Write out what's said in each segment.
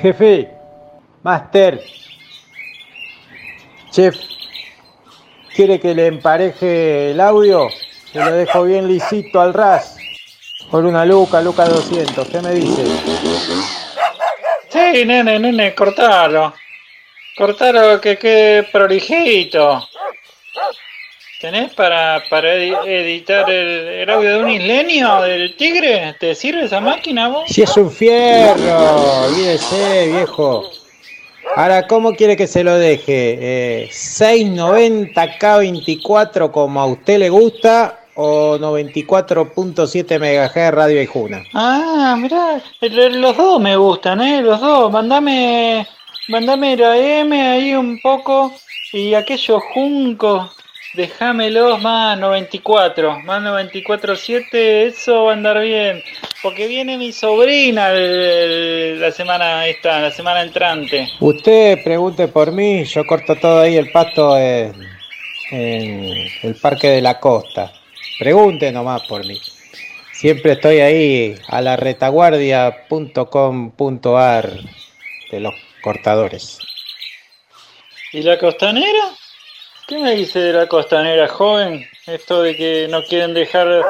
Jefe, Master, Chef, ¿quiere que le empareje el audio? Se lo dejo bien lisito al ras. Por una luca, luca 200, ¿qué me dice? Sí, nene, nene, cortalo. Cortalo que quede prolijito. ¿Tenés para, para editar el, audio de un isleño del tigre? ¿Te sirve esa máquina vos? Si es un fierro, olvídese, viejo. Ahora, ¿cómo quiere que se lo deje? Eh, ¿690K24 como a usted le gusta o 94.7 MHz Radio Ijuna? Ah, mirá, los dos me gustan, ¿eh? Los dos. Mandame, mandame la M ahí un poco y aquellos juncos Déjamelos más 94, más 94.7, eso va a andar bien. Porque viene mi sobrina la semana esta, la semana entrante. Usted pregunte por mí, yo corto todo ahí el pasto en, el Parque de la Costa. Pregunte nomás por mí. Siempre estoy ahí a la retaguardia.com.ar de los cortadores. ¿Y la costanera? ¿Qué me dice de la costanera joven? Esto de que no quieren dejar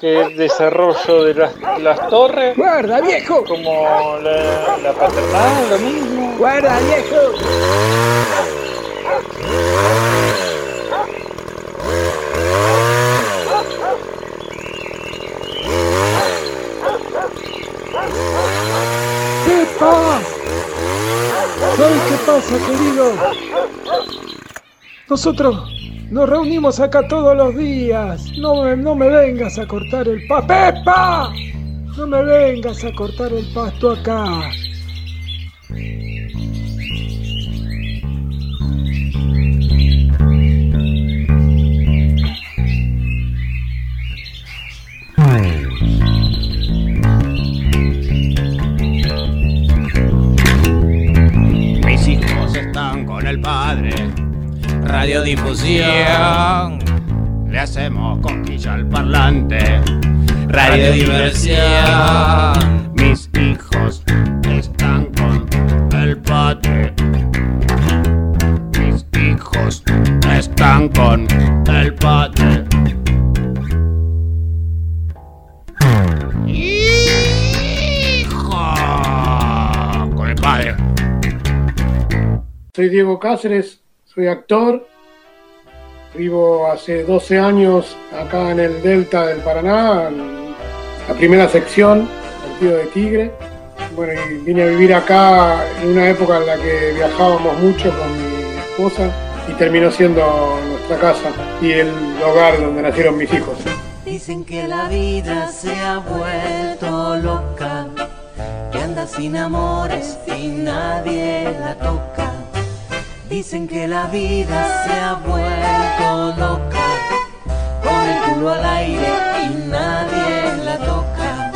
que el desarrollo de las, torres. ¡Guarda, viejo! Como la, la paternal, lo mismo. ¡Guarda, viejo! ¿Sabes qué pasa, querido? Nosotros nos reunimos acá todos los días. No me, no me vengas a cortar el pasto. ¡Pepa! No me vengas a cortar el pasto acá. El padre Radiodifusión. Le hacemos cosquilla al parlante. Radiodiversión. Mis hijos están con el padre. Mis hijos están con el padre. Soy Diego Cáceres, soy actor, vivo hace 12 años acá en el Delta del Paraná, en la primera sección, partido de Tigre. Bueno, y vine a vivir acá en una época en la que viajábamos mucho con mi esposa y terminó siendo nuestra casa y el hogar donde nacieron mis hijos. Dicen que la vida se ha vuelto loca, que anda sin amores y nadie la toca Dicen que la vida se ha vuelto loca, con el culo al aire y nadie la toca.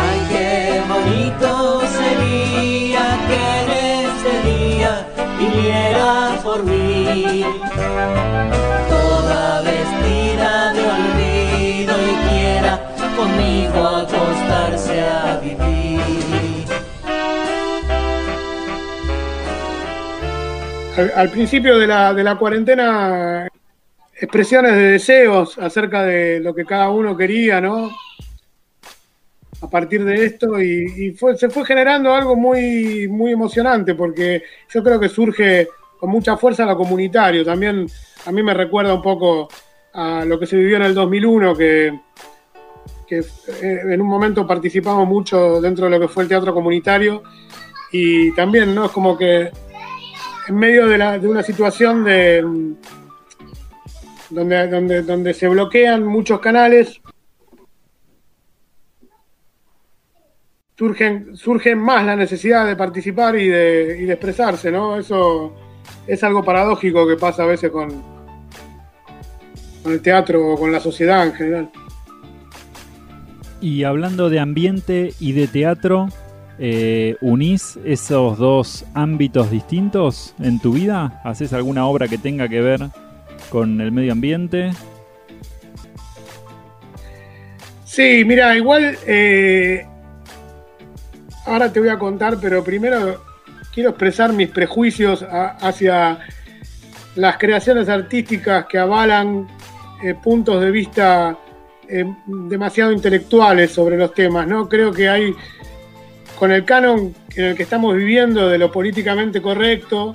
Ay, qué bonito sería que en este día viniera por mí, toda vestida de olvido y quiera conmigo acostarse a vivir. Al, principio de la, de la, cuarentena expresiones de deseos acerca de lo que cada uno quería, ¿no? A partir de esto y, se fue generando algo muy, muy emocionante porque yo creo que surge con mucha fuerza lo comunitario. También a mí me recuerda un poco a lo que se vivió en el 2001, que, que eh, en un momento participamos mucho dentro de lo que fue el teatro comunitario y también, ¿no? Es como que en medio de, la, de una situación de donde, donde, donde se bloquean muchos canales, surgen, surgen más la necesidad de participar y de, y de expresarse, ¿no? Eso es algo paradójico que pasa a veces con, con el teatro o con la sociedad en general. Y hablando de ambiente y de teatro, eh, ¿unís esos dos ámbitos distintos en tu vida? ¿Haces alguna obra que tenga que ver con el medio ambiente? Sí, mira, igual eh, ahora te voy a contar, pero primero quiero expresar mis prejuicios hacia las creaciones artísticas que avalan eh, puntos de vista demasiado intelectuales sobre los temas, ¿no? Creo que hay, con el canon en el que estamos viviendo de lo políticamente correcto,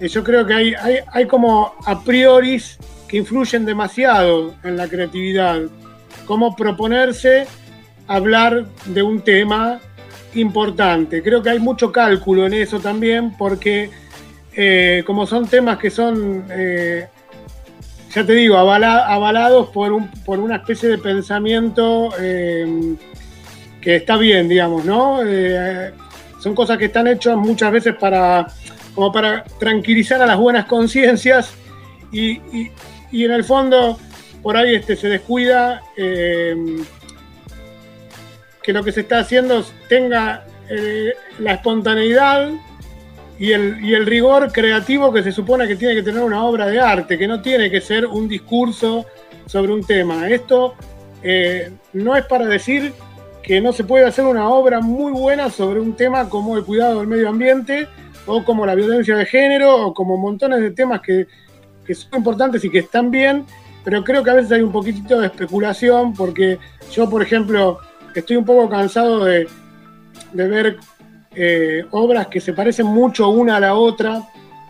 eh, yo creo que hay, hay, como a prioris que influyen demasiado en la creatividad, como proponerse hablar de un tema importante. Creo que hay mucho cálculo en eso también, porque eh, como son temas que son, eh, ya te digo, avala- avalados por, un- por una especie de pensamiento que está bien, digamos, ¿no? Eh, son cosas que están hechas muchas veces para, como para tranquilizar a las buenas conciencias y, y- y en el fondo por ahí este, se descuida eh, que lo que se está haciendo tenga eh, la espontaneidad y el, y el rigor creativo que se supone que tiene que tener una obra de arte, que no tiene que ser un discurso sobre un tema. Esto no es para decir que no se puede hacer una obra muy buena sobre un tema como el cuidado del medio ambiente o como la violencia de género o como montones de temas que, que son importantes y que están bien, pero creo que a veces hay un poquitito de especulación porque yo, por ejemplo, estoy un poco cansado de, de ver eh, obras que se parecen mucho una a la otra,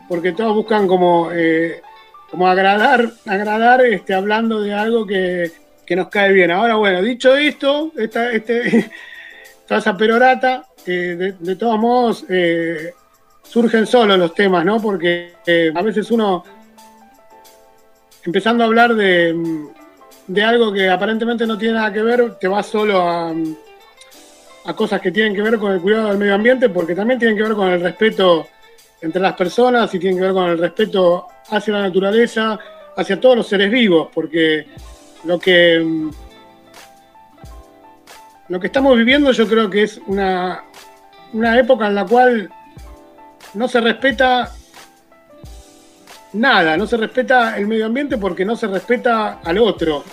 porque todas buscan como, eh, como agradar, agradar este, hablando de algo que, que nos cae bien. Ahora, bueno, dicho esto, esta, este, toda perorata, eh, de, de todos modos, eh, surgen solos los temas, ¿no? Porque eh, a veces uno, empezando a hablar de, de algo que aparentemente no tiene nada que ver, te va solo a, a cosas que tienen que ver con el cuidado del medio ambiente, porque también tienen que ver con el respeto entre las personas y tienen que ver con el respeto hacia la naturaleza, hacia todos los seres vivos, porque lo que lo que estamos viviendo yo creo que es una, una época en la cual no se respeta nada, no se respeta el medio ambiente porque no se respeta al otro.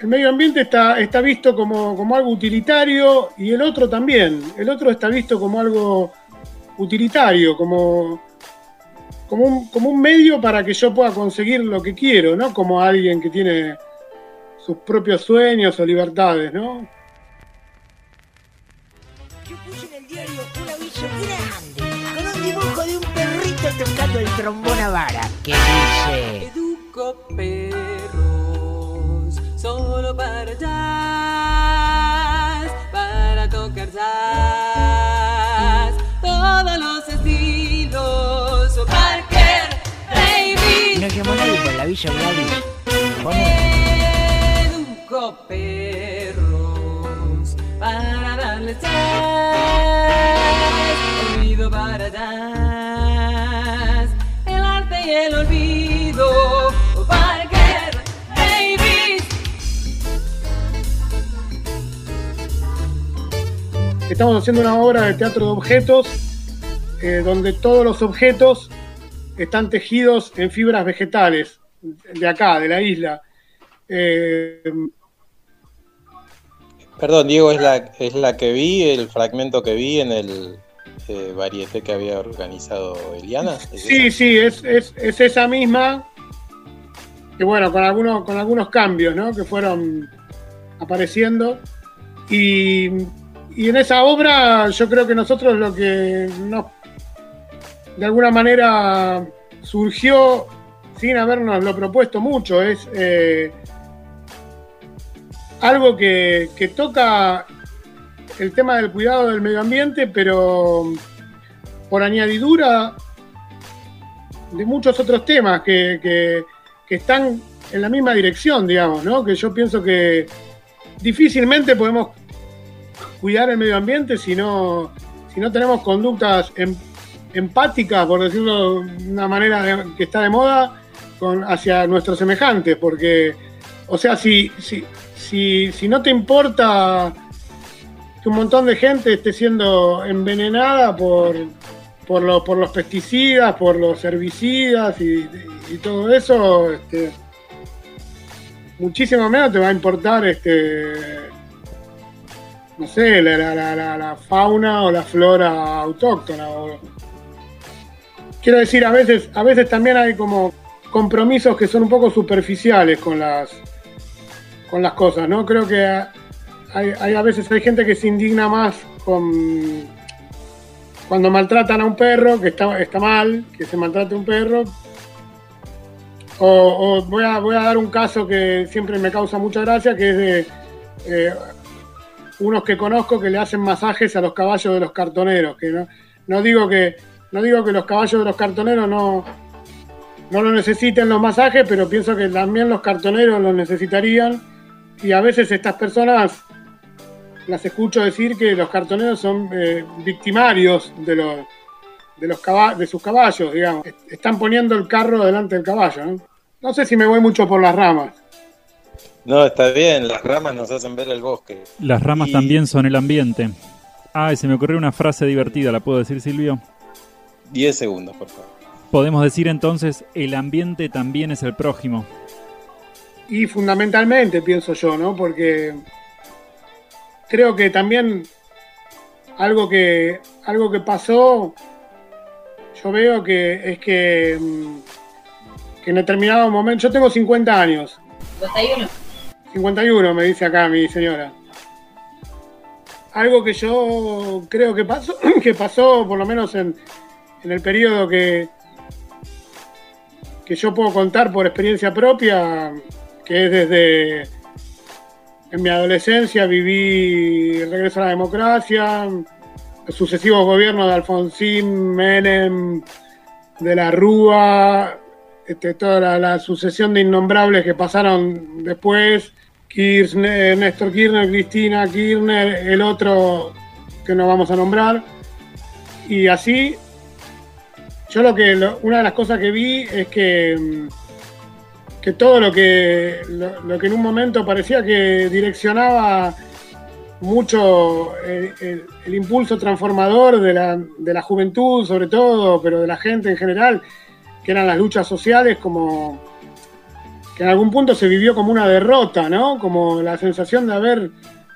El medio ambiente está, está visto como, como algo utilitario y el otro también. El otro está visto como algo utilitario, como, como, un, como un medio para que yo pueda conseguir lo que quiero, ¿no? Como alguien que tiene sus propios sueños o libertades, ¿no? Yo puse en el diario un aviso grande con un dibujo de un perrito tocando el trombón a vara que dice Educo perros solo para jazz, para tocar jazz, todos los estilos. Oh, Parker Davis. No llamó nadie por el aviso Gladys. Poné. Educo perros para darles jazz, olvido para jazz, el arte y el olvido. Estamos haciendo una obra de teatro de objetos, eh, donde todos los objetos están tejidos en fibras vegetales, de acá, de la isla. Eh, Perdón, Diego, es la, es la que vi, el fragmento que vi en el eh, varieté que había organizado Eliana. ¿Es Sí, esa? sí, es, es, es esa misma, que bueno, con algunos, con algunos cambios, ¿no? Que fueron apareciendo. Y, y en esa obra yo creo que nosotros lo que nos, de alguna manera surgió sin habernos lo propuesto mucho, es eh, algo que, toca el tema del cuidado del medio ambiente, pero por añadidura de muchos otros temas que, que- están en la misma dirección, digamos, ¿no? Que yo pienso que difícilmente podemos cuidar el medio ambiente si no, si no tenemos conductas em- empáticas, por decirlo de una manera que está de moda, con, hacia nuestros semejantes, porque, o sea, si, si, si, si no te importa que un montón de gente esté siendo envenenada por, por, por los pesticidas, por los herbicidas y, todo eso, este, muchísimo menos te va a importar este no sé, la, la- la- fauna o la flora autóctona. Quiero decir, a veces, a veces también hay como compromisos que son un poco superficiales con las, con las cosas, ¿no? Creo que hay, hay- a veces hay gente que se indigna más con cuando maltratan a un perro, que está, mal, que se maltrate un perro. O, o voy, a, voy a dar un caso que siempre me causa mucha gracia, que es de eh, unos que conozco que le hacen masajes a los caballos de los cartoneros. Que no, no digo que no digo que los caballos de los cartoneros no, no lo necesiten los masajes, pero pienso que también los cartoneros los necesitarían. Y a veces estas personas las escucho decir que los cartoneros son eh, victimarios de los de los caba- de sus caballos, digamos. Est- Están poniendo el carro delante del caballo, ¿no? No sé si me voy mucho por las ramas. No, está bien, las ramas nos hacen ver el bosque. Las ramas Y- también son el ambiente. Ah, y se me ocurrió una frase divertida, ¿la puedo decir, Silvio? 10 segundos, por favor. Podemos decir entonces, el ambiente también es el prójimo. Y fundamentalmente, pienso yo, ¿no? Porque creo que también algo que, algo que pasó, yo veo que es que, mm, que en determinado momento, yo tengo 50 años, 51. 51 me dice acá mi señora. Algo que yo creo que pasó, que pasó por lo menos en, en el periodo que, que yo puedo contar por experiencia propia, que es desde en mi adolescencia viví el regreso a la democracia, los sucesivos gobiernos de Alfonsín, Menem, de la Rúa, este, toda la, sucesión de innombrables que pasaron después, Kirchner, Néstor Kirchner, Cristina Kirchner, el otro que no vamos a nombrar, y así, yo lo que, una de las cosas que vi es que, mm, que todo lo que, lo, que en un momento parecía que direccionaba mucho el, el- impulso transformador de la, de la juventud, sobre todo, pero de la gente en general, que eran las luchas sociales, como que en algún punto se vivió como una derrota, ¿no? Como la sensación de haber,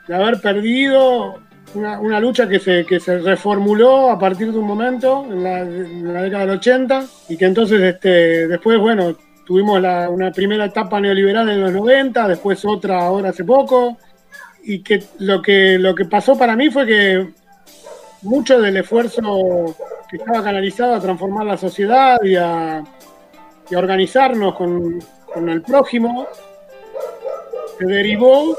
de haber perdido una, una lucha que se, que se reformuló a partir de un momento, en la, en la década del 80, y que entonces este, después, bueno, tuvimos una primera etapa neoliberal en los 90, después otra ahora hace poco, y que lo que, lo que pasó para mí fue que mucho del esfuerzo que estaba canalizado a transformar la sociedad y a, y organizarnos con, con el prójimo se derivó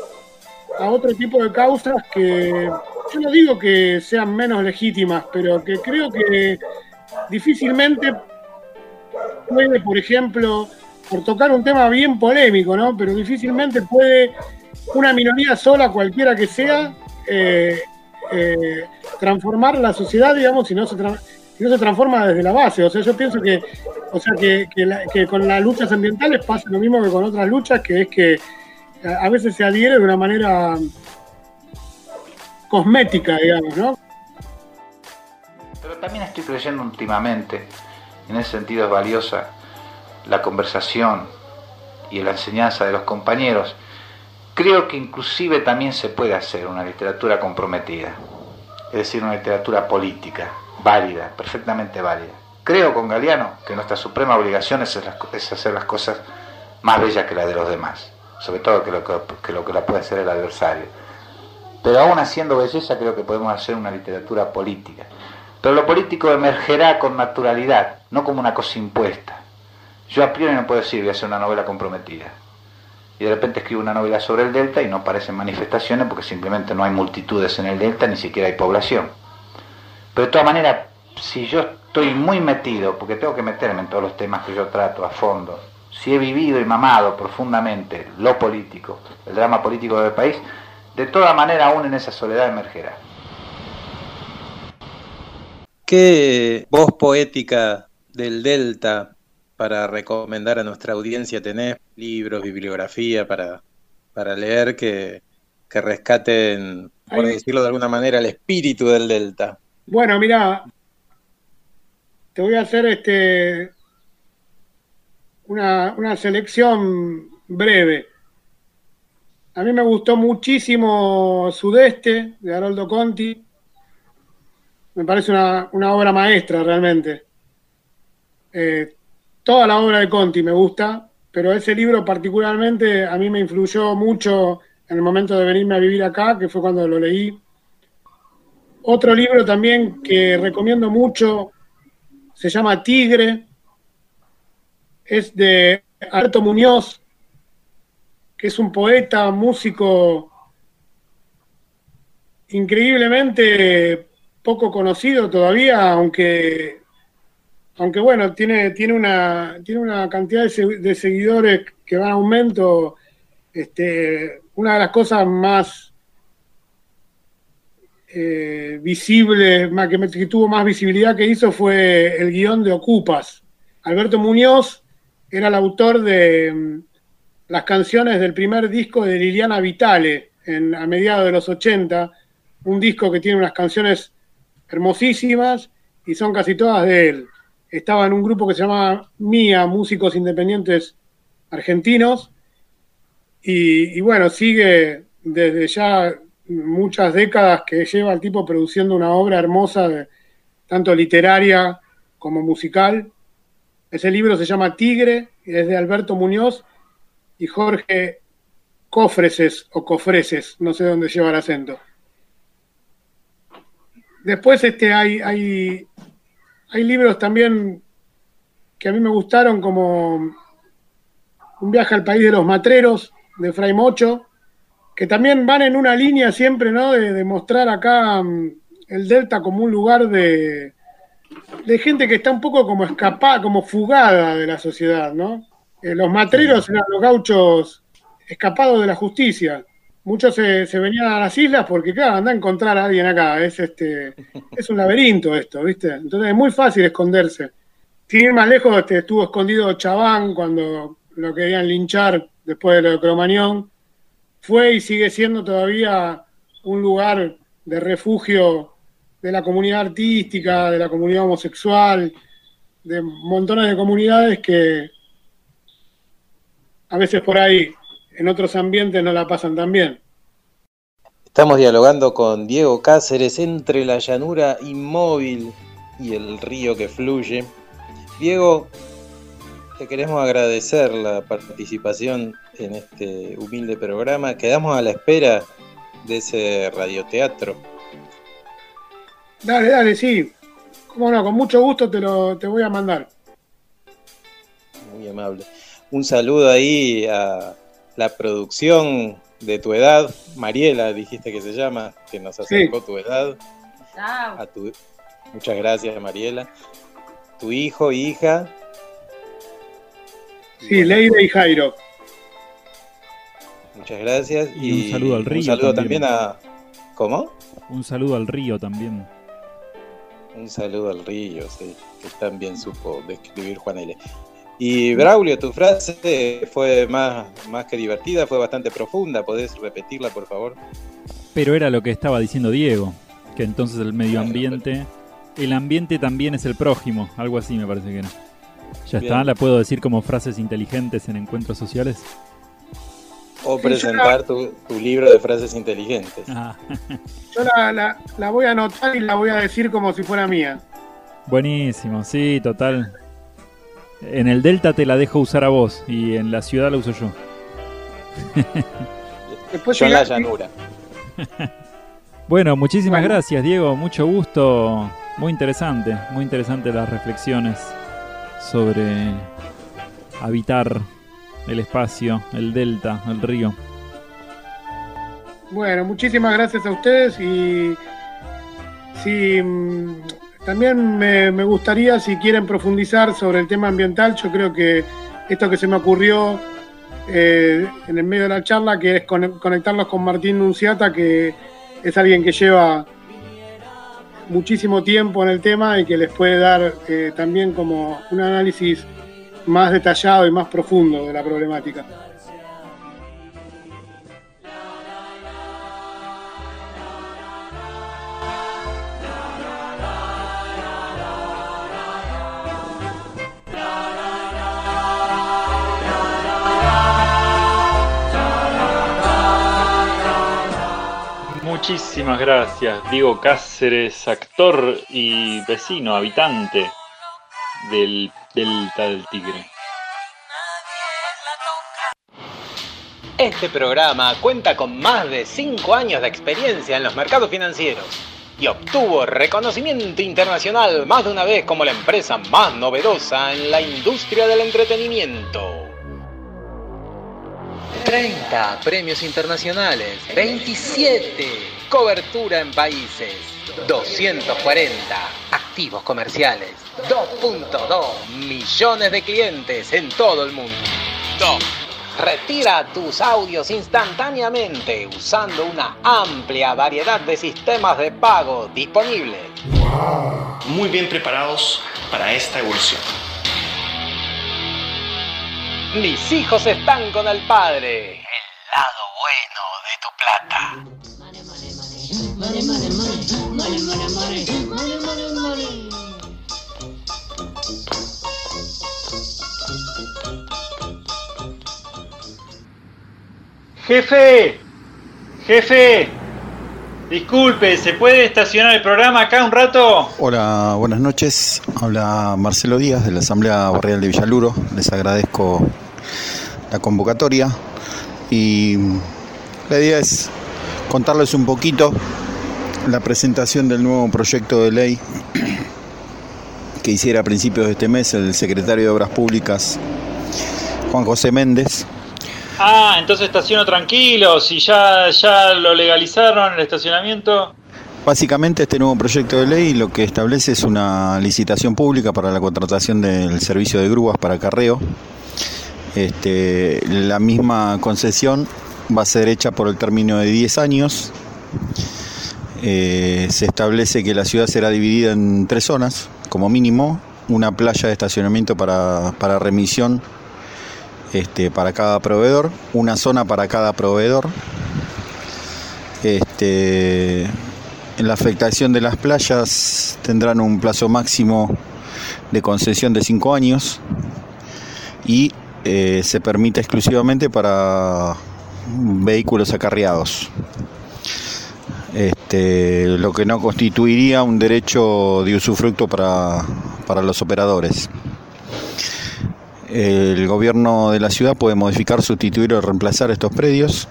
a otro tipo de causas que yo no digo que sean menos legítimas, pero que creo que difícilmente puede, por ejemplo, por tocar un tema bien polémico, ¿no? Pero difícilmente puede una minoría sola, cualquiera que sea, eh, eh, transformar la sociedad, digamos, si no se no se transforma desde la base. O sea, yo pienso que, o sea, que, que que con las luchas ambientales pasa lo mismo que con otras luchas, que es que a a veces se adhiere de una manera cosmética, digamos, ¿no? Pero también estoy creyendo últimamente, en ese sentido es valiosa la conversación y la enseñanza de los compañeros. Creo que inclusive también se puede hacer una literatura comprometida, es decir, una literatura política, válida, perfectamente válida. Creo con Galeano que nuestra suprema obligación es, hacer las- cosas más bellas que las de los demás, sobre todo que lo que, que lo que la puede hacer el adversario. Pero aún haciendo belleza creo que podemos hacer una literatura política. Pero lo político emergerá con naturalidad, no como una cosa impuesta. Yo a priori no puedo decir voy a hacer una novela comprometida. Y de repente escribo una novela sobre el delta y no aparecen manifestaciones porque simplemente no hay multitudes en el delta, ni siquiera hay población. Pero de todas maneras, si yo estoy muy metido, porque tengo que meterme en todos los temas que yo trato a fondo, si he vivido y mamado profundamente lo político, el drama político del país, de toda manera aún en esa soledad emergerá. ¿Qué voz poética del Delta para recomendar a nuestra audiencia tenés? Libros, bibliografía para, para leer que, que rescaten, por decirlo de alguna manera, el espíritu del Delta. Bueno, mira, te voy a hacer este una, una selección breve. A mí me gustó muchísimo Sudeste de Haroldo Conti. Me parece una, una obra maestra realmente. Eh, toda la obra de Conti me gusta, pero ese libro particularmente a mí me influyó mucho en el momento de venirme a vivir acá, que fue cuando lo leí. Otro libro también que recomiendo mucho se llama Tigre. Es de Alberto Muñoz, que es un poeta, músico increíblemente poco conocido todavía, aunque, aunque bueno, tiene, tiene, una, tiene una cantidad de, se- de seguidores que va en aumento. Este, una de las cosas más eh, visible, más, que, tuvo más visibilidad que hizo fue el guion de Ocupas. Alberto Muñoz era el autor de mm, las canciones del primer disco de Liliana Vitale a mediados de los 80, un disco que tiene unas canciones hermosísimas y son casi todas de él. Estaba en un grupo que se llama MIA, Músicos Independientes Argentinos, y, bueno, sigue desde ya muchas décadas que lleva el tipo produciendo una obra hermosa, tanto literaria como musical. Ese libro se llama Tigre, es de Alberto Muñoz y Jorge Cofreses o Cofreses, no sé dónde lleva el acento. Después este, hay, hay, hay libros también que a mí me gustaron, como Un viaje al país de los matreros, de Fray Mocho, que también van en una línea siempre, ¿no? De, de mostrar acá mm, el Delta como un lugar de, de gente que está un poco como escapada, como fugada de la sociedad, ¿no? Eh, los matreros eran los gauchos escapados de la justicia. Muchos se, se venían a las islas porque, claro, anda a encontrar a alguien acá. Es, este, es un laberinto esto, ¿viste? Entonces es muy fácil esconderse. Sin ir más lejos, este, estuvo escondido Chabán cuando lo querían linchar después de lo de Cromañón. Fue y sigue siendo todavía un lugar de refugio de la comunidad artística, de la comunidad homosexual, de montones de comunidades que a veces por ahí en otros ambientes no la pasan tan bien. Estamos dialogando con Diego Cáceres entre la llanura inmóvil y el río que fluye. Diego, te queremos agradecer la participación en este humilde programa. Quedamos a la espera de ese radioteatro. Dale, dale, sí. Cómo no, con mucho gusto te lo te voy a mandar. Muy amable. Un saludo ahí a la producción de tu edad, Mariela, dijiste que se llama, que nos acercó tu edad. A tu- Muchas gracias, Mariela. Tu hijo, hija. Sí, Leire y Jairo. Muchas gracias. Y un saludo al río Un saludo también. también a. ¿Cómo? Un saludo al río también. Un saludo al río, sí, que también supo describir Juan L. Y Braulio, tu frase fue más, más que divertida, fue bastante profunda. ¿Podés repetirla, por favor? Pero era lo que estaba diciendo Diego, que entonces el medio ambiente, el ambiente también es el prójimo, algo así me parece que era. Ya Bien. está, la puedo decir como frases inteligentes en encuentros sociales. O presentar tu, tu libro de frases inteligentes. Ah, Yo la, la- la voy a anotar y la voy a decir como si fuera mía. buenísimo, sí, total. En el Delta te la dejo usar a vos y en la ciudad la uso yo. Después Yo en la la- llanura. Bueno, muchísimas Bueno. gracias Diego, mucho gusto, muy interesante, muy interesante las reflexiones sobre habitar el espacio, el delta, el río. Bueno, muchísimas gracias a ustedes y si mm, también me, gustaría, si quieren profundizar sobre el tema ambiental, yo creo que esto que se me ocurrió eh, en el medio de la charla, que es con- conectarlos con Martín Nunciata, que es alguien que lleva muchísimo tiempo en el tema y que les puede dar eh, también como un análisis más detallado y más profundo de la problemática. Muchísimas gracias, Diego Cáceres, actor y vecino, habitante del Delta del Tigre. Este programa cuenta con más de 5 años de experiencia en los mercados financieros y obtuvo reconocimiento internacional más de una vez como la empresa más novedosa en la industria del entretenimiento. 30 premios internacionales, 27 cobertura en países, 240 activos comerciales, 2.2 millones de clientes en todo el mundo. 2. Retira tus audios instantáneamente usando una amplia variedad de sistemas de pago disponibles. Muy bien preparados para esta evolución. Mis hijos están con el padre. El lado bueno de tu plata. Jefe, jefe, disculpe, ¿se puede estacionar el programa acá un rato? Hola, buenas noches. Habla Marcelo Díaz de la Asamblea Barrial de Villaluro. Les agradezco la convocatoria y la idea es contarles un poquito la presentación del nuevo proyecto de ley que hiciera a principios de este mes el secretario de Obras Públicas, Juan José Méndez. Ah, entonces estaciono tranquilo, si ya, ya lo legalizaron el estacionamiento. Básicamente este nuevo proyecto de ley lo que establece es una licitación pública para la contratación del servicio de grúas para carreo. Este, la misma concesión va a ser hecha por el término de 10 años. Eh, se establece que la ciudad será dividida en tres zonas, como mínimo, una playa de estacionamiento para, para remisión este, para cada proveedor, una zona para cada proveedor. Este, en la afectación de las playas tendrán un plazo máximo de concesión de 5 años y eh, se permite exclusivamente para vehículos acarreados. Este, lo que no constituiría un derecho de usufructo para, para los operadores. El gobierno de la ciudad puede modificar, sustituir o reemplazar estos predios.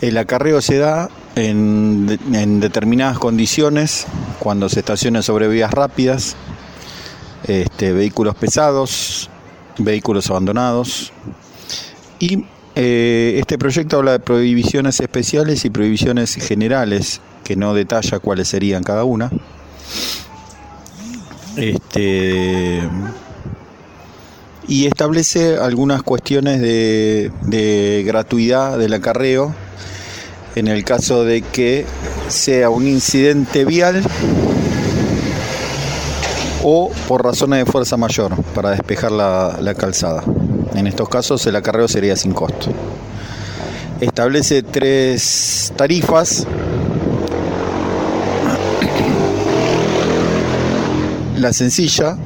El acarreo se da en, en determinadas condiciones, cuando se estaciona sobre vías rápidas, este, vehículos pesados, vehículos abandonados. Y eh, este proyecto habla de prohibiciones especiales y prohibiciones generales, que no detalla cuáles serían cada una. Este, y establece algunas cuestiones de, gratuidad del acarreo en el caso de que sea un incidente vial o por razones de fuerza mayor para despejar la calzada. En estos casos el acarreo sería sin costo. Establece tres tarifas. La sencilla,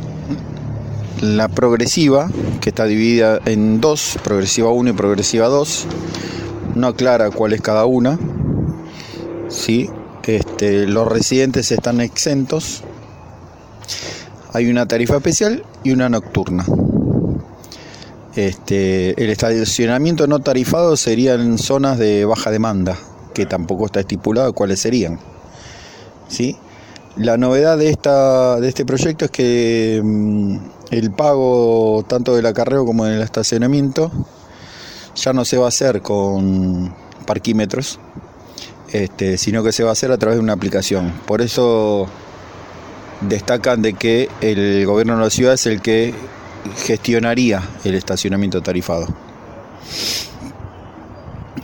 la progresiva, que está dividida en dos, progresiva 1 y progresiva 2. No aclara cuál es cada una. ¿sí? Este, los residentes están exentos. Hay una tarifa especial y una nocturna. Este, el estacionamiento no tarifado sería en zonas de baja demanda, que tampoco está estipulado cuáles serían. ¿sí? La novedad de, esta, de este proyecto es que mm, el pago tanto del acarreo como del estacionamiento ya no se va a hacer con parquímetros, este, sino que se va a hacer a través de una aplicación. Por eso destacan de que el gobierno de la ciudad es el que gestionaría el estacionamiento tarifado.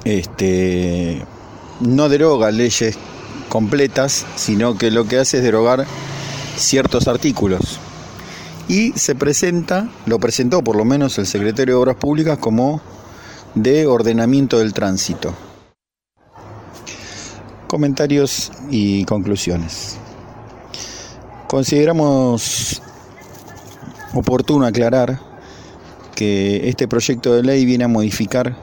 Este, no deroga leyes completas, sino que lo que hace es derogar ciertos artículos. Y se presenta, lo presentó por lo menos el secretario de Obras Públicas como de ordenamiento del tránsito. Comentarios y conclusiones. Consideramos oportuno aclarar este proyecto de ley viene a modificar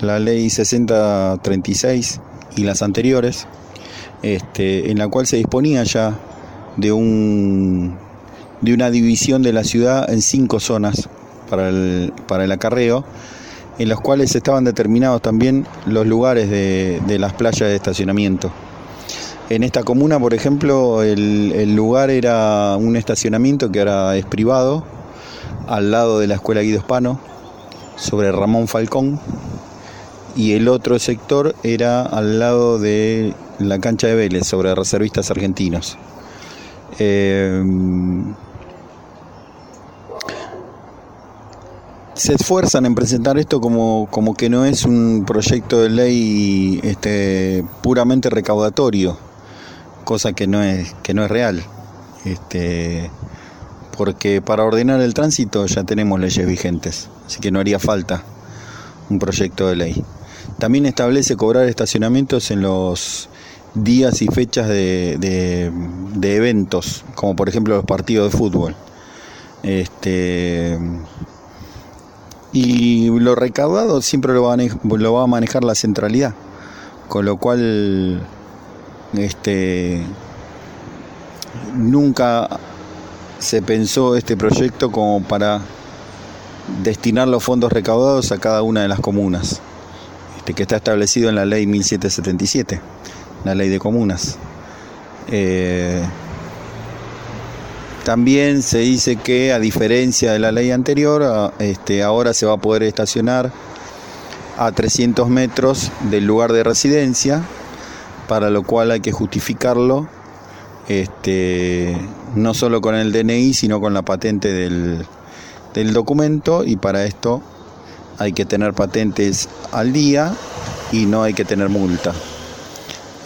la ley 6036 y las anteriores, este, en la cual se disponía ya de, un, de una división de la ciudad en cinco zonas para el, para el acarreo, en las cuales estaban determinados también los lugares de, de las playas de estacionamiento. En esta comuna, por ejemplo, el, lugar era un estacionamiento que ahora es privado, al lado de la Escuela Guido Hispano, sobre Ramón Falcón, y el otro sector era al lado de la cancha de Vélez, sobre reservistas argentinos. Eh, se esfuerzan en presentar esto como, como, que no es un proyecto de ley este, puramente recaudatorio, cosa que no es, que no es real. Este, porque para ordenar el tránsito ya tenemos leyes vigentes, así que no haría falta un proyecto de ley. También establece cobrar estacionamientos en los días y fechas de, de, eventos, como por ejemplo los partidos de fútbol. Este, y lo recaudado siempre lo va a manejar la centralidad, con lo cual este, nunca se pensó este proyecto como para destinar los fondos recaudados a cada una de las comunas, este, que está establecido en la ley 1777, la ley de comunas. Eh, también se dice que a diferencia de la ley anterior, este, ahora se va a poder estacionar a 300 metros del lugar de residencia, para lo cual hay que justificarlo este, no solo con el DNI, sino con la patente del, del documento y para esto hay que tener patentes al día y no hay que tener multa.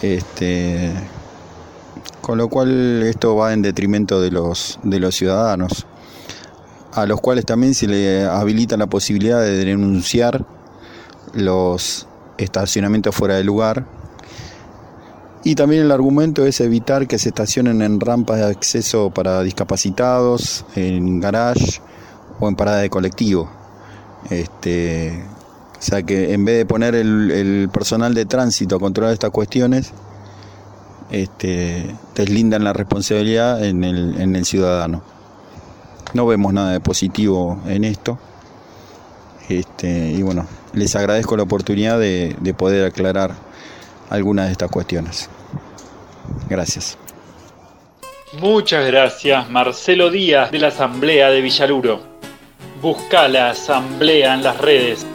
Este, con lo cual esto va en detrimento de los, de los ciudadanos, a los cuales también se le habilita la posibilidad de denunciar los estacionamientos fuera de lugar. Y también el argumento es evitar que se estacionen en rampas de acceso para discapacitados, en garage o en parada de colectivo. Este, o sea que en vez de poner el, personal de tránsito a controlar estas cuestiones, este, deslindan la responsabilidad en el, ciudadano. No vemos nada de positivo en esto. Este, y bueno, les agradezco la oportunidad de poder aclarar algunas de estas cuestiones. Gracias. Muchas gracias, Marcelo Díaz de la Asamblea de Villaluro. Busca la Asamblea en las redes.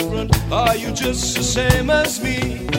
different? Are you just the same as me?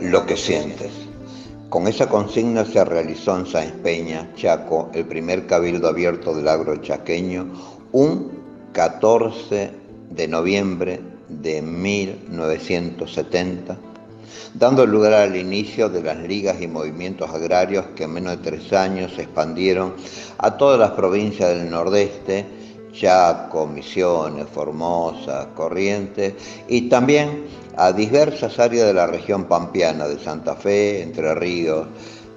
Lo que sientes. Con esa consigna se realizó en Sáenz Peña, Chaco, el primer cabildo abierto del agro chaqueño, un 14 de noviembre de 1970, dando lugar al inicio de las ligas y movimientos agrarios que en menos de tres años se expandieron a todas las provincias del Nordeste, Chaco, Misiones, Formosa, Corrientes y también a diversas áreas de la región pampeana de Santa Fe, Entre Ríos,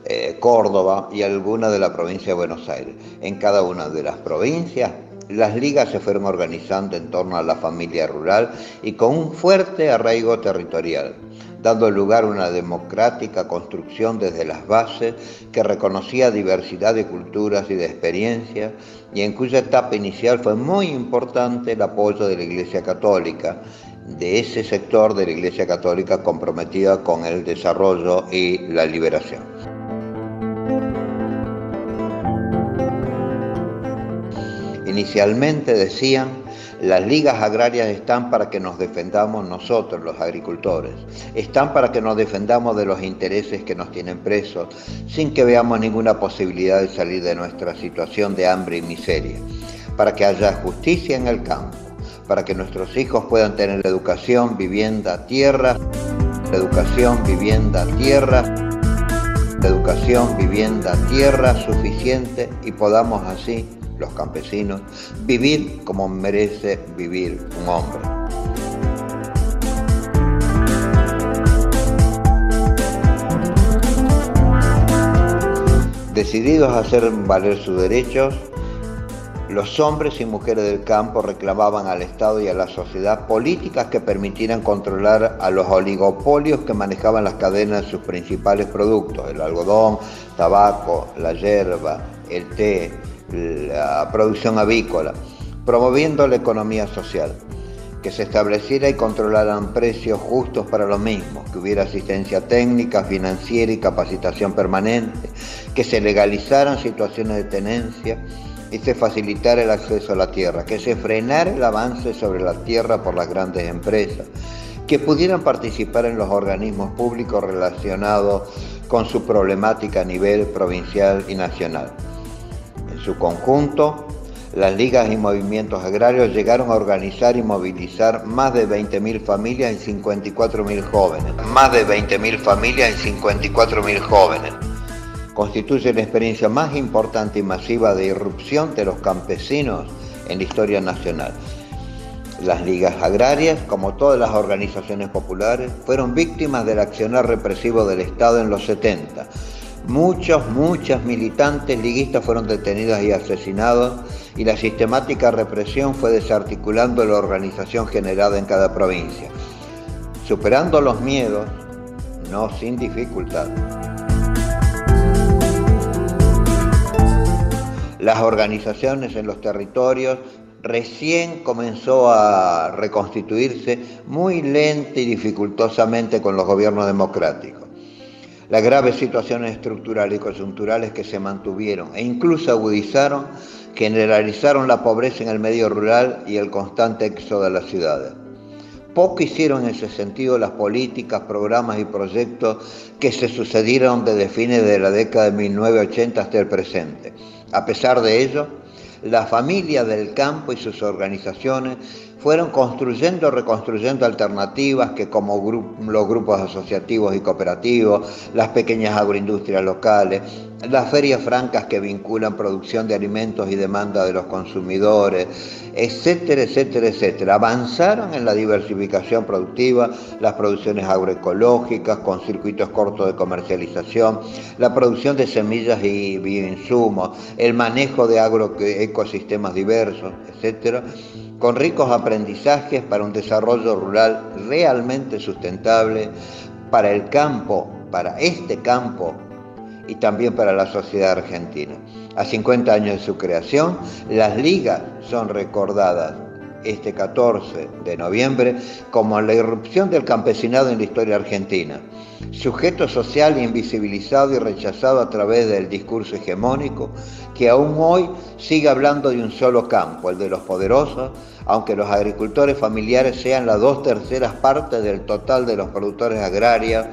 eh, Córdoba y alguna de la provincia de Buenos Aires. En cada una de las provincias las ligas se fueron organizando en torno a la familia rural y con un fuerte arraigo territorial, dando lugar a una democrática construcción desde las bases que reconocía diversidad de culturas y de experiencias y en cuya etapa inicial fue muy importante el apoyo de la Iglesia Católica, de ese sector de la Iglesia Católica comprometida con el desarrollo y la liberación. Inicialmente decían, las ligas agrarias están para que nos defendamos nosotros, los agricultores, están para que nos defendamos de los intereses que nos tienen presos, sin que veamos ninguna posibilidad de salir de nuestra situación de hambre y miseria, para que haya justicia en el campo, para que nuestros hijos puedan tener educación, vivienda, tierra, educación, vivienda, tierra, educación, vivienda, tierra suficiente y podamos así los campesinos, vivir como merece vivir un hombre. Decididos a hacer valer sus derechos, los hombres y mujeres del campo reclamaban al Estado y a la sociedad políticas que permitieran controlar a los oligopolios que manejaban las cadenas de sus principales productos, el algodón, tabaco, la hierba, el té, la producción avícola, promoviendo la economía social, que se estableciera y controlaran precios justos para lo mismo, que hubiera asistencia técnica, financiera y capacitación permanente, que se legalizaran situaciones de tenencia y se facilitara el acceso a la tierra, que se frenara el avance sobre la tierra por las grandes empresas, que pudieran participar en los organismos públicos relacionados con su problemática a nivel provincial y nacional su conjunto, las ligas y movimientos agrarios llegaron a organizar y movilizar más de 20.000 familias y 54.000 jóvenes. Más de 20.000 familias y 54.000 jóvenes. Constituye la experiencia más importante y masiva de irrupción de los campesinos en la historia nacional. Las ligas agrarias, como todas las organizaciones populares, fueron víctimas del accionar represivo del Estado en los 70 Muchos, muchas militantes liguistas fueron detenidos y asesinados y la sistemática represión fue desarticulando la organización generada en cada provincia, superando los miedos, no sin dificultad. Las organizaciones en los territorios recién comenzó a reconstituirse muy lenta y dificultosamente con los gobiernos democráticos las graves situaciones estructurales y coyunturales que se mantuvieron e incluso agudizaron, generalizaron la pobreza en el medio rural y el constante éxodo de las ciudades. Poco hicieron en ese sentido las políticas, programas y proyectos que se sucedieron desde fines de la década de 1980 hasta el presente. A pesar de ello, la familia del campo y sus organizaciones fueron construyendo, reconstruyendo alternativas que como los grupos asociativos y cooperativos, las pequeñas agroindustrias locales, las ferias francas que vinculan producción de alimentos y demanda de los consumidores, etcétera, etcétera, etcétera. Avanzaron en la diversificación productiva, las producciones agroecológicas con circuitos cortos de comercialización, la producción de semillas y bioinsumos, el manejo de agroecosistemas diversos, etcétera con ricos aprendizajes para un desarrollo rural realmente sustentable para el campo, para este campo y también para la sociedad argentina. A 50 años de su creación, las ligas son recordadas este 14 de noviembre como la irrupción del campesinado en la historia argentina sujeto social invisibilizado y rechazado a través del discurso hegemónico, que aún hoy sigue hablando de un solo campo, el de los poderosos, aunque los agricultores familiares sean las dos terceras partes del total de los productores agrarios,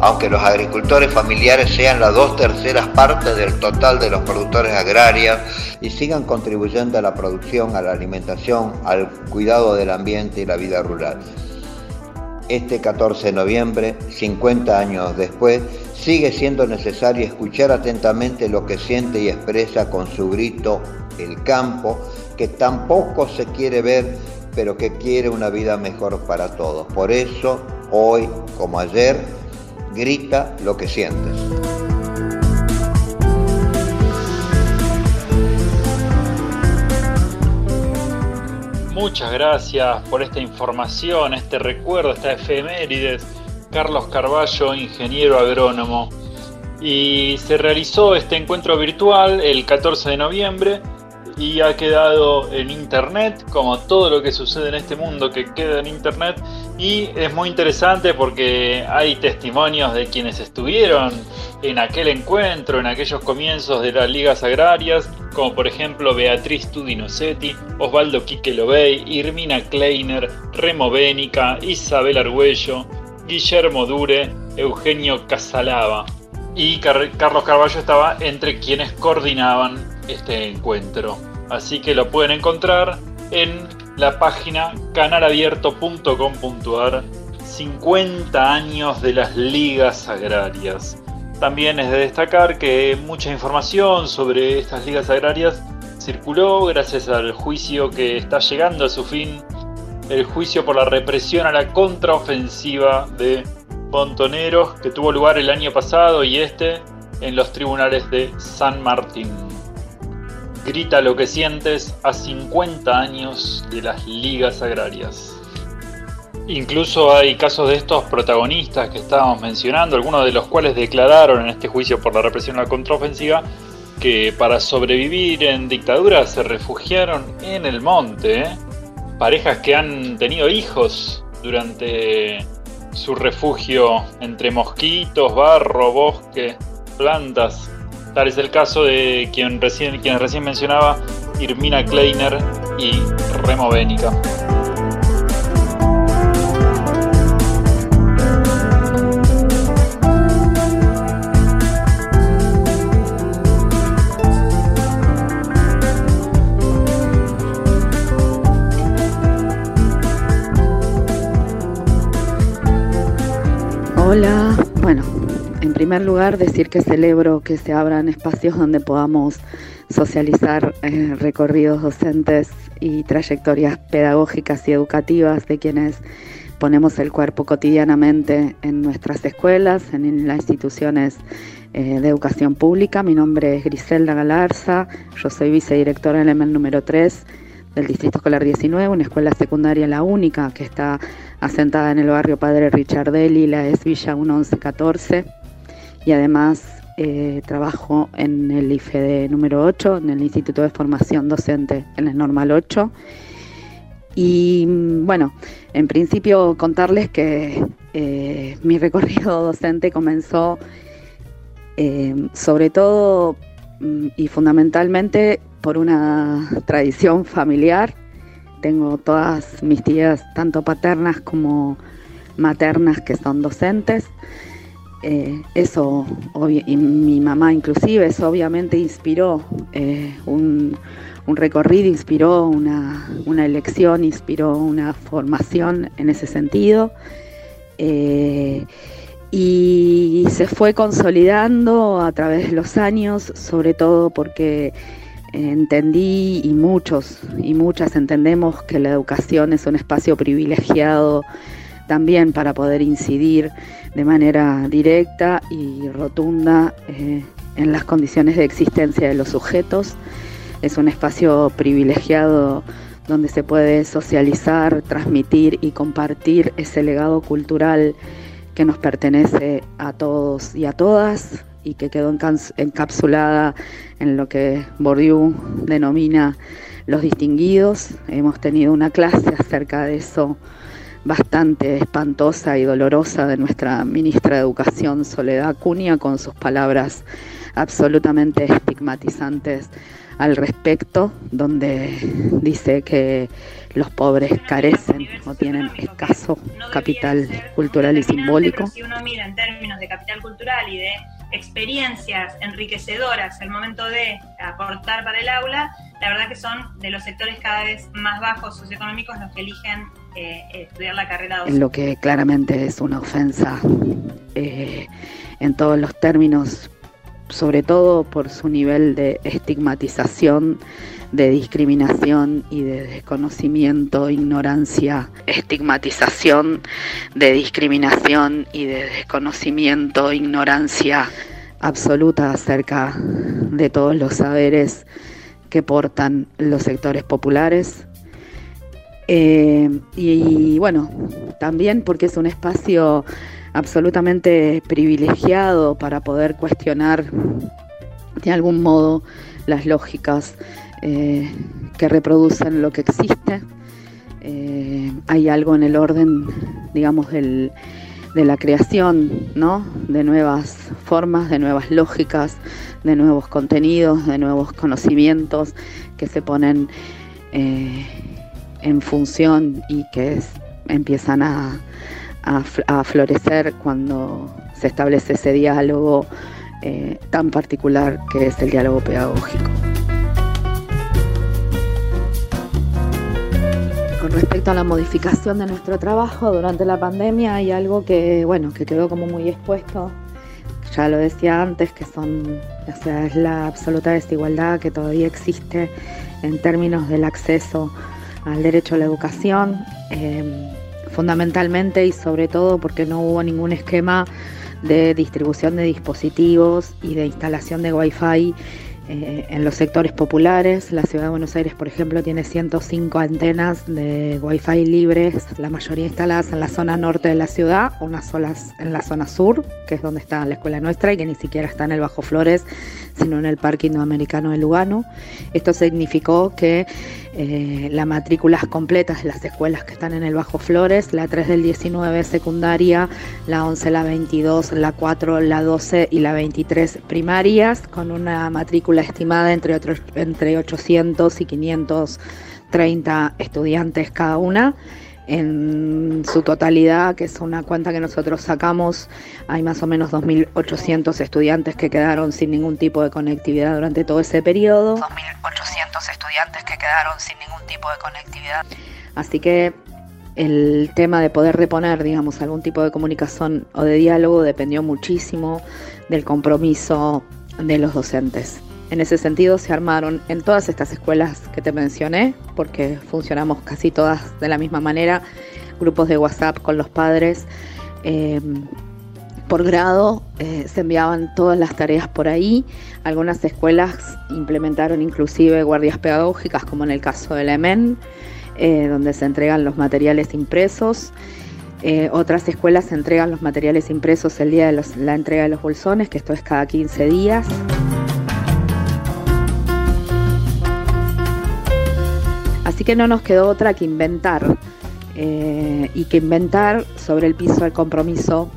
aunque los agricultores familiares sean las dos terceras partes del total de los productores agrarios y sigan contribuyendo a la producción, a la alimentación, al cuidado del ambiente y la vida rural. Este 14 de noviembre, 50 años después, sigue siendo necesario escuchar atentamente lo que siente y expresa con su grito el campo, que tampoco se quiere ver, pero que quiere una vida mejor para todos. Por eso, hoy como ayer, grita lo que sientes. Muchas gracias por esta información, este recuerdo, esta efemérides. Carlos Carballo, ingeniero agrónomo. Y se realizó este encuentro virtual el 14 de noviembre y ha quedado en internet, como todo lo que sucede en este mundo que queda en internet. Y es muy interesante porque hay testimonios de quienes estuvieron en aquel encuentro, en aquellos comienzos de las ligas agrarias, como por ejemplo Beatriz Tudinosetti, Osvaldo Quique Irmina Kleiner, Remo Bénica, Isabel Argüello, Guillermo Dure, Eugenio Casalaba. Y Carlos Carballo estaba entre quienes coordinaban este encuentro. Así que lo pueden encontrar en la página canalabierto.com.ar 50 años de las ligas agrarias. También es de destacar que mucha información sobre estas ligas agrarias circuló gracias al juicio que está llegando a su fin, el juicio por la represión a la contraofensiva de Montoneros que tuvo lugar el año pasado y este en los tribunales de San Martín. Grita lo que sientes a 50 años de las ligas agrarias. Incluso hay casos de estos protagonistas que estábamos mencionando, algunos de los cuales declararon en este juicio por la represión a la contraofensiva que para sobrevivir en dictadura se refugiaron en el monte. ¿eh? Parejas que han tenido hijos durante su refugio entre mosquitos, barro, bosque, plantas. Tal es el caso de quien recién, quien recién mencionaba, Irmina Kleiner y Remo Bénica. Hola, primer lugar, decir que celebro que se abran espacios donde podamos socializar eh, recorridos docentes y trayectorias pedagógicas y educativas de quienes ponemos el cuerpo cotidianamente en nuestras escuelas, en las instituciones eh, de educación pública. Mi nombre es Griselda Galarza, yo soy vicedirectora en el EMEL número 3 del Distrito Escolar 19, una escuela secundaria la única que está asentada en el barrio Padre Richardelli, la es Villa 1114 y además eh, trabajo en el IFED número 8, en el Instituto de Formación Docente en el Normal 8. Y mm, bueno, en principio contarles que eh, mi recorrido docente comenzó eh, sobre todo mm, y fundamentalmente por una tradición familiar. Tengo todas mis tías, tanto paternas como maternas, que son docentes. Eh, eso, y mi mamá inclusive, eso obviamente inspiró eh, un, recorrido, inspiró una, elección, inspiró una formación en ese sentido. Eh, y se fue consolidando a través de los años, sobre todo porque entendí y muchos y muchas entendemos que la educación es un espacio privilegiado también para poder incidir de manera directa y rotunda eh, en las condiciones de existencia de los sujetos. Es un espacio privilegiado donde se puede socializar, transmitir y compartir ese legado cultural que nos pertenece a todos y a todas y que quedó encapsulada en lo que Bourdieu denomina los distinguidos. Hemos tenido una clase acerca de eso bastante espantosa y dolorosa de nuestra ministra de Educación, Soledad Acuña, con sus palabras absolutamente estigmatizantes al respecto, donde dice que los pobres carecen o tienen escaso capital cultural y simbólico. Si uno mira en términos de capital cultural y de experiencias enriquecedoras al momento de aportar para el aula, la verdad que son de los sectores cada vez más bajos socioeconómicos los que eligen eh, estudiar la carrera docente. Lo que claramente es una ofensa eh, en todos los términos, sobre todo por su nivel de estigmatización de discriminación y de desconocimiento, ignorancia, estigmatización, de discriminación y de desconocimiento, ignorancia absoluta acerca de todos los saberes que portan los sectores populares. Eh, y, bueno, también porque es un espacio absolutamente privilegiado para poder cuestionar de algún modo las lógicas eh, que reproducen lo que existe. Eh, hay algo en el orden, digamos, de la creación, ¿no? De nuevas formas, de nuevas lógicas, de nuevos contenidos, de nuevos conocimientos que se ponen en función y que empiezan a, a, florecer cuando se establece ese diálogo tan particular que es el diálogo pedagógico. respecto a la modificación de nuestro trabajo durante la pandemia hay algo que, bueno, que quedó como muy expuesto. Ya lo decía antes, que son, o sea, es la absoluta desigualdad que todavía existe en términos del acceso al derecho a la educación, em, fundamentalmente y sobre todo porque no hubo ningún esquema de distribución de dispositivos y de instalación de Wi-Fi eh, en los sectores populares. La ciudad de Buenos Aires, por ejemplo, tiene 105 antenas de Wi-Fi libres, la mayoría instaladas en la zona norte de la ciudad, unas solas en la zona sur, que es donde está la escuela nuestra y que ni siquiera está en el Bajo Flores, sino en el Parque Indoamericano de Lugano. Esto significó que eh, las matrículas completas de las escuelas que están en el Bajo Flores, la 3 del 19 secundaria, la 11, la 22, la 4, la 12 y la 23 primarias, con una matrícula la estimada entre, otros, entre 800 y 530 estudiantes cada una. En su totalidad, que es una cuenta que nosotros sacamos, hay más o menos 2.800 estudiantes que quedaron sin ningún tipo de conectividad durante todo ese periodo. 2.800 estudiantes que quedaron sin ningún tipo de conectividad. Así que el tema de poder reponer, digamos, algún tipo de comunicación o de diálogo dependió muchísimo del compromiso de los docentes. En ese sentido se armaron en todas estas escuelas que te mencioné, porque funcionamos casi todas de la misma manera, grupos de WhatsApp con los padres. Em, por grado eh, se enviaban todas las tareas por ahí. Algunas escuelas implementaron inclusive guardias pedagógicas, como en el caso de la EMEN, eh, donde se entregan los materiales impresos. Eh, otras escuelas entregan los materiales impresos el día de la entrega de los bolsones, que esto es cada 15 días. Que no nos quedó otra que inventar eh, y que inventar sobre el piso el compromiso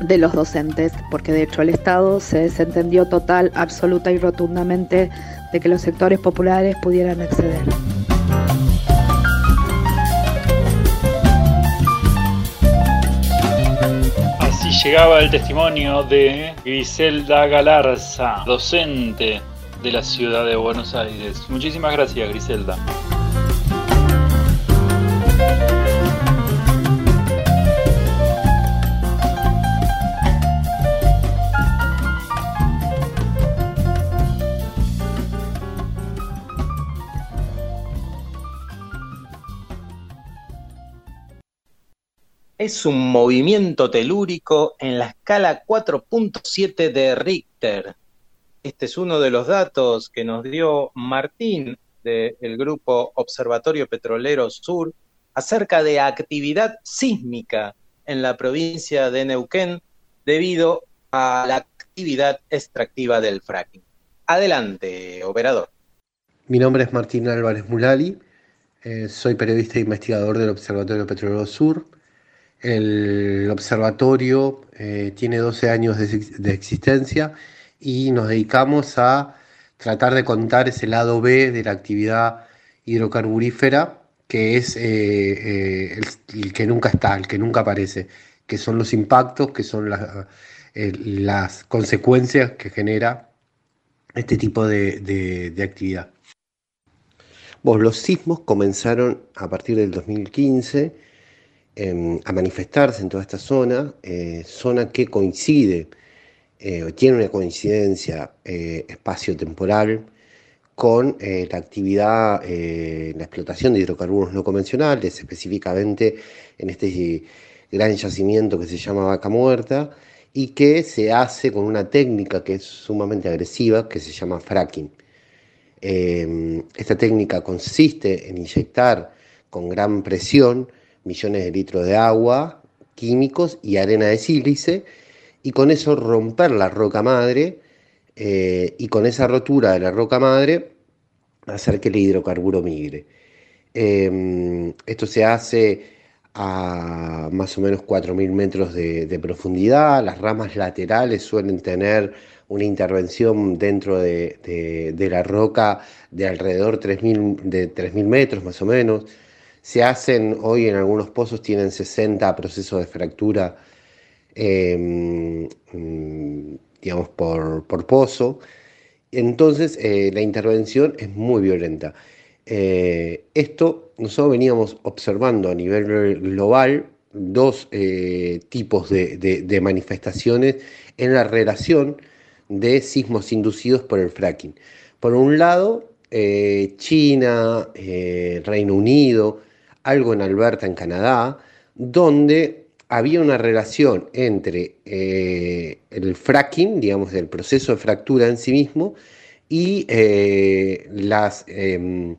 de los docentes, porque de hecho el Estado se desentendió total, absoluta y rotundamente de que los sectores populares pudieran acceder. Así llegaba el testimonio de Griselda Galarza, docente de la ciudad de Buenos Aires. Muchísimas gracias, Griselda. Es un movimiento telúrico en la escala 4.7 de Richter. Este es uno de los datos que nos dio Martín del grupo Observatorio Petrolero Sur acerca de actividad sísmica en la provincia de Neuquén debido a la actividad extractiva del fracking. Adelante, operador. Mi nombre es Martín Álvarez Mulali Eh, soy periodista e investigador del Observatorio Petrolero Sur. El observatorio eh, tiene 12 años de, de existencia y nos dedicamos a tratar de contar ese lado B de la actividad hidrocarburífera, que es eh, eh, el, que nunca está, el que nunca aparece, que son los impactos, que son las, consecuencias que genera este tipo de, de- de actividad. Bueno, los sismos comenzaron a partir del 2015 em, a manifestarse en toda esta zona, eh, zona que coincide, eh, o tiene una coincidencia eh, espacio-temporal con la actividad, la explotación de hidrocarburos no convencionales, específicamente en este gran yacimiento que se llama Vaca Muerta y que se hace con una técnica que es sumamente agresiva, que se llama fracking. Eh, esta técnica consiste en inyectar con gran presión millones de litros de agua, químicos y arena de sílice, y con eso romper la roca madre, eh, y con esa rotura de la roca madre hacer que el hidrocarburo migre. Eh, esto se hace a más o menos 4.000 metros de, profundidad, las ramas laterales suelen tener una intervención dentro de, de- de la roca de alrededor 3.000 de 3.000 metros más o menos. Se hacen hoy en algunos pozos, tienen 60 procesos de fractura, eh, mm, digamos, por, por pozo. Entonces, eh, la intervención es muy violenta. Eh, esto nosotros veníamos observando a nivel global dos eh, tipos de, manifestaciones en la relación de sismos inducidos por el fracking. Por un lado, China, Reino Unido, algo en Alberta, en Canadá, donde había una relación entre eh, el fracking, digamos, del proceso de fractura en sí mismo, y eh, las, em,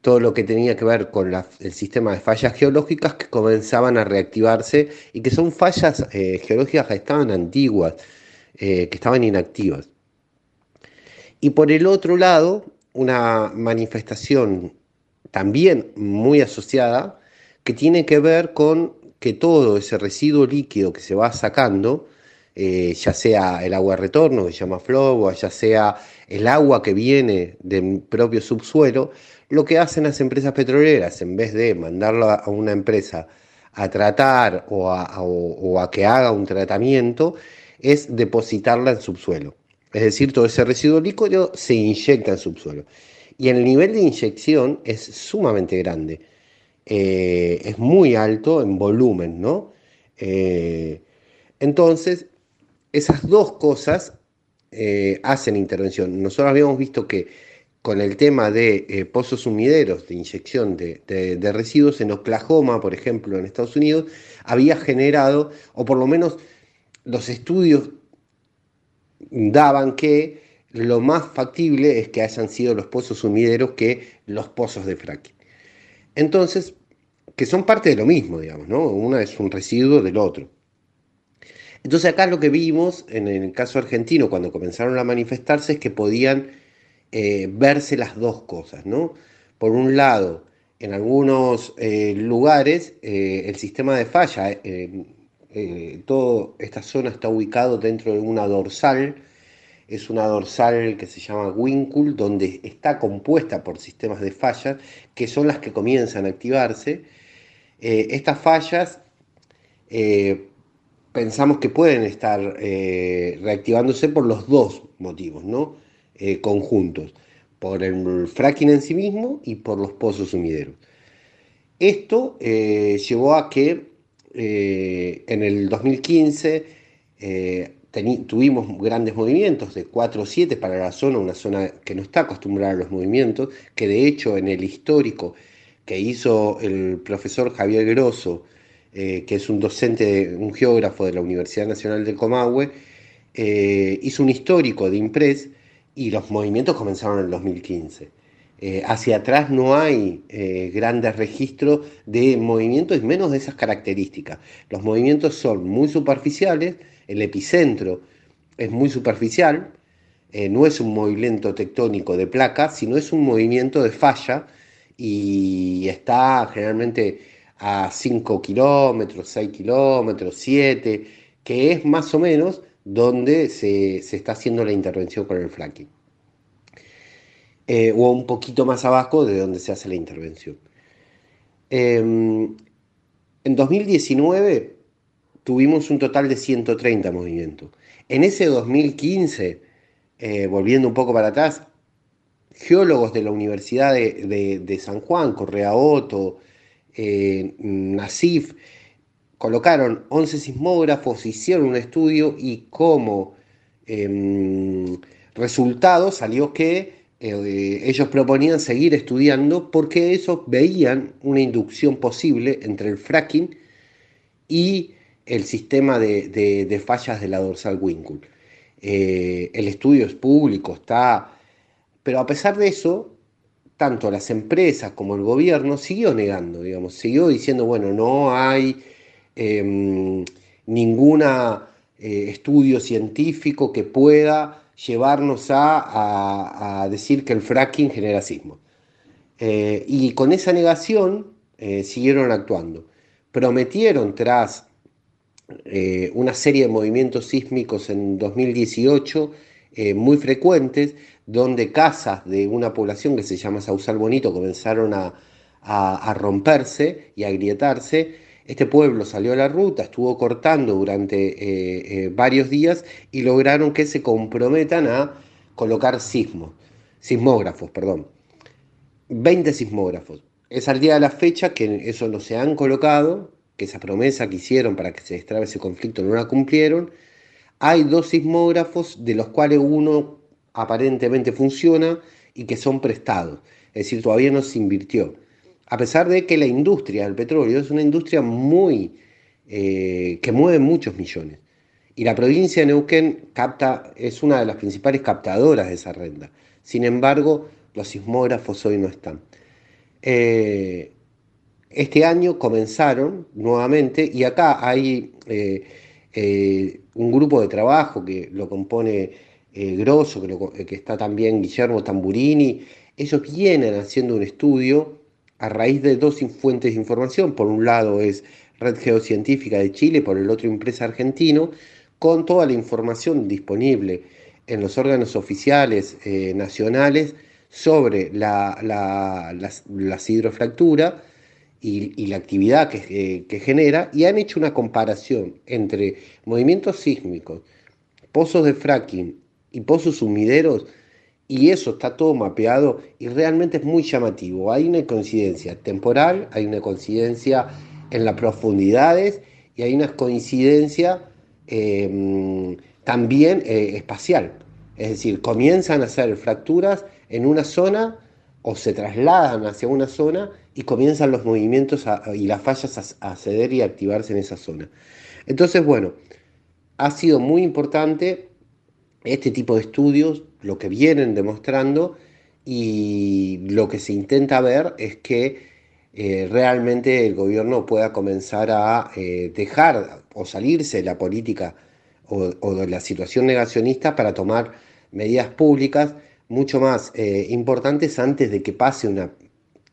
todo lo que tenía que ver con el sistema de fallas geológicas que comenzaban a reactivarse y que son fallas eh, geológicas que estaban antiguas, que estaban inactivas. Y por el otro lado, una manifestación también muy asociada que tiene que ver con que todo ese residuo líquido que se va sacando, eh, ya sea el agua de retorno, que se llama flow, ya sea el agua que viene del propio subsuelo, lo que hacen las empresas petroleras, en vez de mandarlo a una empresa a tratar o a, o a que haga un tratamiento, es depositarla en subsuelo. Es decir, todo ese residuo líquido se inyecta en subsuelo. Y el nivel de inyección es sumamente grande. Eh, es muy alto en volumen, ¿no? Eh, entonces, esas dos cosas eh, hacen intervención. Nosotros habíamos visto que con el tema de pozos sumideros de inyección de, de- de residuos en Oklahoma, por ejemplo, en Estados Unidos, había generado, o por lo menos los estudios daban que lo más factible es que hayan sido los pozos sumideros que los pozos de fracking. Entonces, que son parte de lo mismo, digamos, ¿no? Una es un residuo del otro. Entonces acá lo que vimos en el caso argentino cuando comenzaron a manifestarse es que podían eh, verse las dos cosas, ¿no? Por un lado, en algunos eh, lugares eh, el sistema de falla, toda esta zona está ubicado dentro de una dorsal, es una dorsal que se llama Winkle, donde está compuesta por sistemas de fallas que son las que comienzan a activarse. Eh, estas fallas eh, pensamos que pueden estar eh, reactivándose por los dos motivos, ¿no? Conjuntos, por el fracking en sí mismo y por los pozos sumideros. Esto llevó a que en el 2015 eh, teni- tuvimos grandes movimientos de 4 o 7 para la zona, una zona que no está acostumbrada a los movimientos, que de hecho en el histórico que hizo el profesor Javier Grosso, eh, que es un docente, un geógrafo de la Universidad Nacional del Comahue, eh, hizo un histórico de Impres y los movimientos comenzaron en el 2015. Eh, hacia atrás no hay grandes registros de movimientos, y menos de esas características. Los movimientos son muy superficiales, el epicentro es muy superficial, eh, no es un movimiento tectónico de placas, sino es un movimiento de falla y está generalmente a 5 kilómetros, 6 kilómetros, 7, que es más o menos donde se, se está haciendo la intervención con el fracking. Eh, o un poquito más abajo de donde se hace la intervención. Em, en 2019 tuvimos un total de 130 movimientos. En ese 2015, eh, volviendo un poco para atrás, geólogos de la Universidad de, San Juan, Correa Otto, eh, Nasif, colocaron 11 sismógrafos, hicieron un estudio y como em, resultado salió que eh, ellos proponían seguir estudiando porque ellos veían una inducción posible entre el fracking y el sistema de, fallas de la dorsal Winkle. Eh, el estudio es público, está... Pero a pesar de eso, tanto las empresas como el gobierno siguió negando, digamos, siguió diciendo, bueno, no hay em, ningún eh, estudio científico que pueda llevarnos a, decir que el fracking genera sismo. Eh, y con esa negación eh, siguieron actuando. Prometieron tras eh, una serie de movimientos sísmicos en 2018 muy frecuentes, donde casas de una población que se llama Sausal Bonito comenzaron a, a romperse y a agrietarse, este pueblo salió a la ruta, estuvo cortando durante eh, eh, varios días y lograron que se comprometan a colocar sismógrafos, perdón. 20 sismógrafos. Es al día de la fecha que eso no se han colocado, que esa promesa que hicieron para que se destrabe ese conflicto no la cumplieron. Hay dos sismógrafos, de los cuales uno aparentemente funciona y que son prestados. Es decir, todavía no se invirtió a pesar de que la industria del petróleo es una industria muy eh, que mueve muchos millones. Y la provincia de Neuquén capta, es una de las principales captadoras de esa renta. Sin embargo, los sismógrafos hoy no están. Eh, este año comenzaron nuevamente y acá hay eh, un grupo de trabajo que lo compone Grosso, que, está también Guillermo Tamburini. Ellos vienen haciendo un estudio a raíz de dos fuentes de información. Por un lado es Red Geocientífica de Chile, por el otro Impresa Argentino, con toda la información disponible en los órganos oficiales eh, nacionales sobre la, la, hidrofractura y, la actividad que, que genera, y han hecho una comparación entre movimientos sísmicos, pozos de fracking y pozos sumideros y eso está todo mapeado y realmente es muy llamativo. Hay una coincidencia temporal, hay una coincidencia en las profundidades y hay una coincidencia em, también eh, espacial. Es decir, comienzan a hacer fracturas en una zona o se trasladan hacia una zona y comienzan los movimientos y las fallas a, a ceder y activarse en esa zona. Entonces, bueno, ha sido muy importante este tipo de estudios, lo que vienen demostrando y lo que se intenta ver es que eh, realmente el gobierno pueda comenzar a eh, dejar o salirse de la política o, de la situación negacionista para tomar medidas públicas mucho más eh, importantes antes de que pase una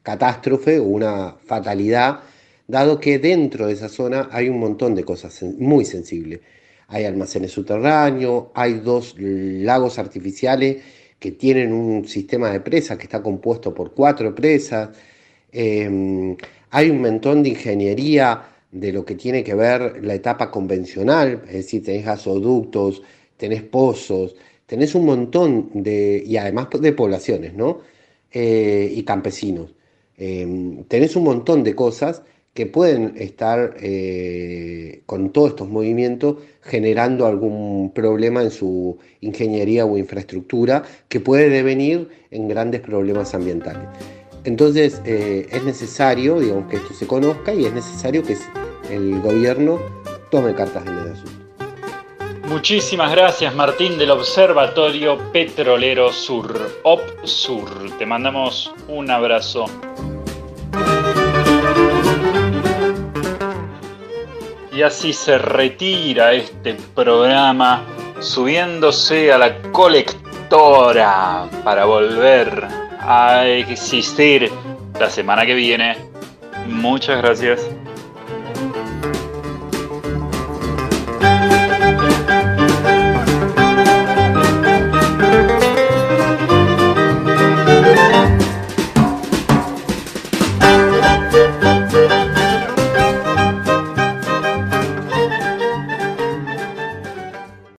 catástrofe o una fatalidad, dado que dentro de esa zona hay un montón de cosas muy sensibles hay almacenes subterráneos, hay dos lagos artificiales que tienen un sistema de presas que está compuesto por cuatro presas, em, hay un montón de ingeniería de lo que tiene que ver la etapa convencional, es decir, tenés gasoductos, tenés pozos, tenés un montón de, y además de poblaciones, ¿no? Eh, y campesinos. Em, tenés un montón de cosas que pueden estar eh, con todos estos movimientos generando algún problema en su ingeniería o infraestructura que puede devenir en grandes problemas ambientales. Entonces eh, es necesario, digamos, que esto se conozca y es necesario que el gobierno tome cartas en el asunto. Muchísimas gracias Martín del Observatorio Petrolero Sur, OPSUR. Te mandamos un abrazo. Y así se retira este programa subiéndose a la colectora para volver a existir la semana que viene. Muchas gracias.